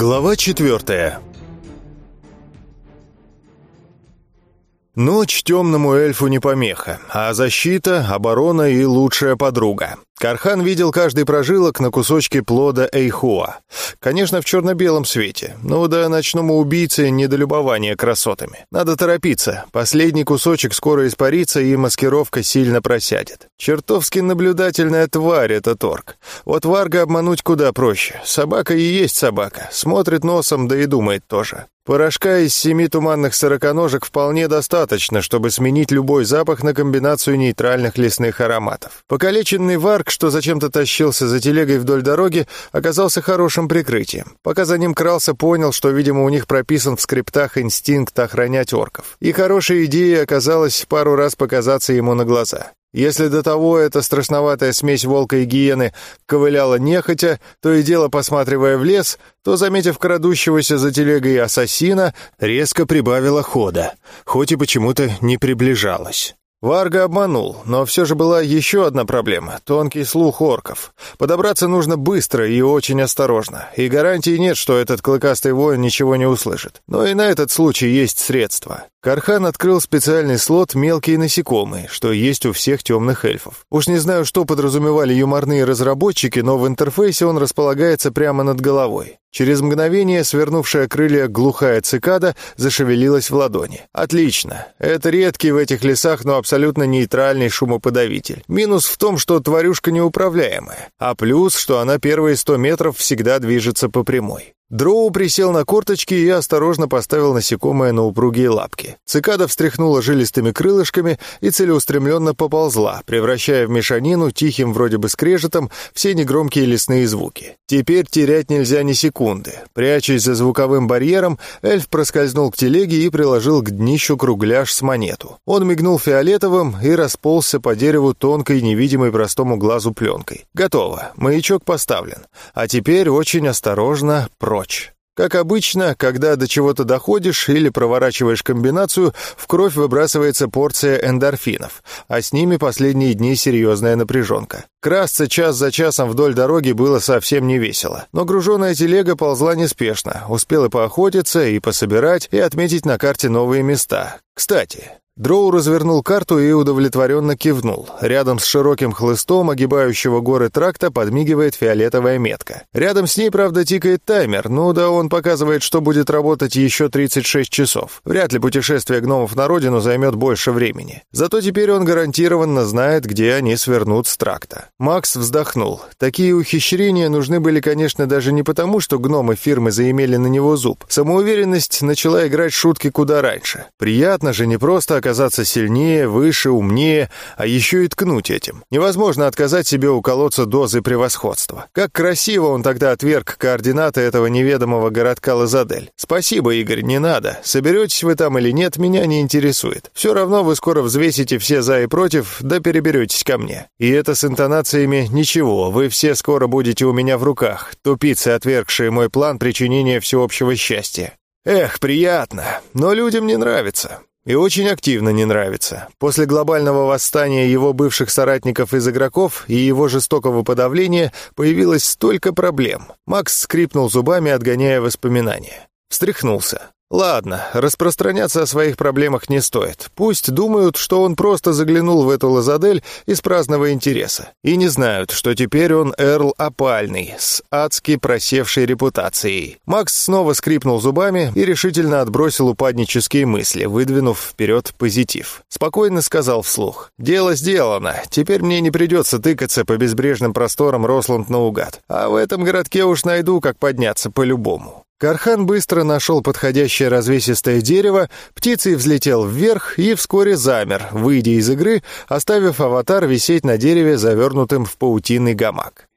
Глава четвертая Ночь темному эльфу не помеха, а защита, оборона и лучшая подруга. Кархан видел каждый прожилок на кусочке плода Эйхуа. Конечно, в черно-белом свете. Ну да ночному убийце недолюбование красотами. Надо торопиться. Последний кусочек скоро испарится, и маскировка сильно просядет. Чертовски наблюдательная тварь этот орк. Вот варга обмануть куда проще. Собака и есть собака. Смотрит носом, да и думает тоже. Порошка из семи туманных сороконожек вполне достаточно, чтобы сменить любой запах на комбинацию нейтральных лесных ароматов. Покалеченный варк, что зачем-то тащился за телегой вдоль дороги, оказался хорошим прикрытием. Пока за ним крался, понял, что, видимо, у них прописан в скриптах инстинкт охранять орков. И хорошей идеей оказалось пару раз показаться ему на глаза. Если до того эта страшноватая смесь волка и гиены ковыляла нехотя, то и дело посматривая в лес, то, заметив крадущегося за телегой ассасина, резко прибавила хода, хоть и почему-то не приближалась. Варга обманул, но все же была еще одна проблема — тонкий слух орков. Подобраться нужно быстро и очень осторожно, и гарантии нет, что этот клыкастый воин ничего не услышит. Но и на этот случай есть средства. Кархан открыл специальный слот «Мелкие насекомые», что есть у всех темных эльфов. Уж не знаю, что подразумевали юморные разработчики, но в интерфейсе он располагается прямо над головой. Через мгновение свернувшая крылья глухая цикада зашевелилась в ладони. Отлично. Это редкий в этих лесах, но абсолютно нейтральный шумоподавитель. Минус в том, что тварюшка неуправляемая. А плюс, что она первые сто метров всегда движется по прямой. Дроу присел на корточки и осторожно поставил насекомое на упругие лапки. Цикада встряхнула жилистыми крылышками и целеустремленно поползла, превращая в мешанину тихим вроде бы скрежетом все негромкие лесные звуки. Теперь терять нельзя ни секунды. Прячась за звуковым барьером, эльф проскользнул к телеге и приложил к днищу кругляш с монету. Он мигнул фиолетовым и расползся по дереву тонкой, невидимой простому глазу пленкой. Готово. Маячок поставлен. А теперь очень осторожно про прочь. Как обычно, когда до чего-то доходишь или проворачиваешь комбинацию, в кровь выбрасывается порция эндорфинов, а с ними последние дни серьезная напряженка. Красться час за часом вдоль дороги было совсем не весело, но груженная телега ползла неспешно, успела поохотиться и пособирать, и отметить на карте новые места. Кстати, Дроу развернул карту и удовлетворенно кивнул. Рядом с широким хлыстом огибающего горы тракта подмигивает фиолетовая метка. Рядом с ней, правда, тикает таймер, ну да он показывает, что будет работать еще 36 часов. Вряд ли путешествие гномов на родину займет больше времени. Зато теперь он гарантированно знает, где они свернут с тракта. Макс вздохнул. Такие ухищрения нужны были, конечно, даже не потому, что гномы фирмы заимели на него зуб. Самоуверенность начала играть шутки куда раньше. Приятно же не просто оказаться сильнее, выше, умнее, а еще и ткнуть этим. Невозможно отказать себе уколоться дозы превосходства. Как красиво он тогда отверг координаты этого неведомого городка Лазадель. Спасибо, Игорь, не надо. Соберетесь вы там или нет, меня не интересует. Все равно вы скоро взвесите все за и против, да переберетесь ко мне. И это с интонациями «Ничего, вы все скоро будете у меня в руках», тупицы, отвергшие мой план причинения всеобщего счастья. Эх, приятно, но людям не нравится. И очень активно не нравится. После глобального восстания его бывших соратников из игроков и его жестокого подавления появилось столько проблем. Макс скрипнул зубами, отгоняя воспоминания. Встряхнулся. Ладно, распространяться о своих проблемах не стоит. Пусть думают, что он просто заглянул в эту лазадель из праздного интереса. И не знают, что теперь он Эрл опальный, с адски просевшей репутацией. Макс снова скрипнул зубами и решительно отбросил упаднические мысли, выдвинув вперед позитив. Спокойно сказал вслух. «Дело сделано. Теперь мне не придется тыкаться по безбрежным просторам Росланд наугад. А в этом городке уж найду, как подняться по-любому». Кархан быстро нашел подходящее развесистое дерево, птицей взлетел вверх и вскоре замер, выйдя из игры, оставив аватар висеть на дереве, завернутым в паутинный гамак.